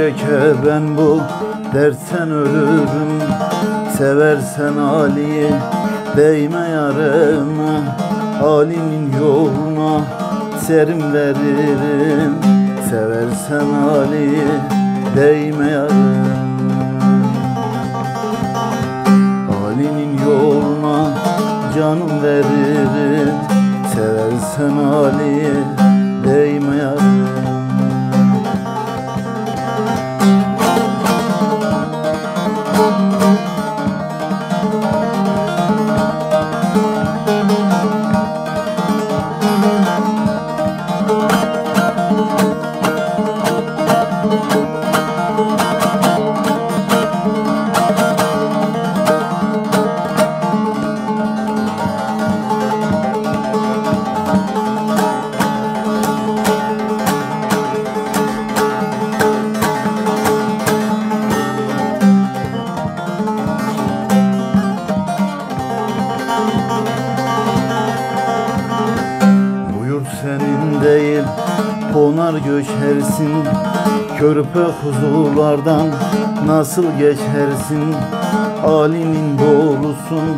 çeke ben bu dertten ölürüm. Seversen Ali'yi değme yarına Ali'nin yoluna serim veririm. Seversen Ali'yi değme yarına Ali'nin yoluna canım veririm. Seversen Ali'yi Bu konar göçersin Körpe huzurlardan nasıl geçersin? Ali'nin dolusun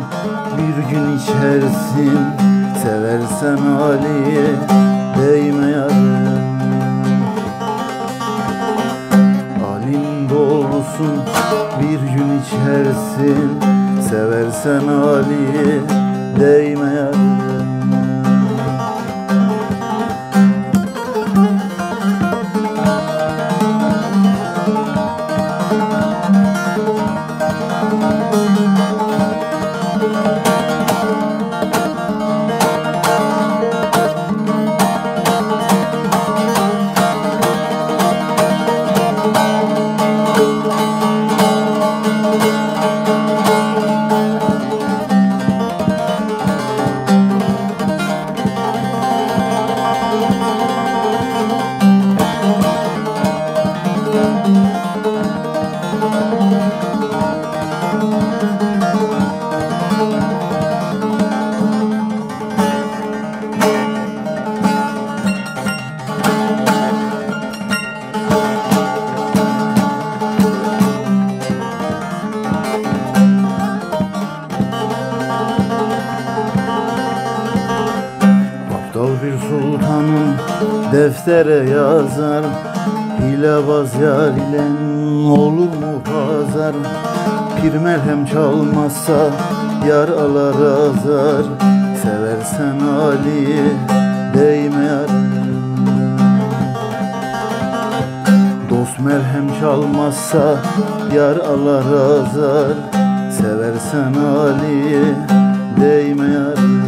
bir gün içersin. Seversen Ali'ye değme yarım. Ali'nin dolusun bir gün içersin. Seversen Ali'ye değme yarım bir sultanın deftere yazar Hilebaz yar ile olur mu pazar Pir merhem çalmazsa yar alar azar. Seversen Ali'yi değme yar Dost merhem çalmazsa yar alar azar. Seversen Ali'yi değme yar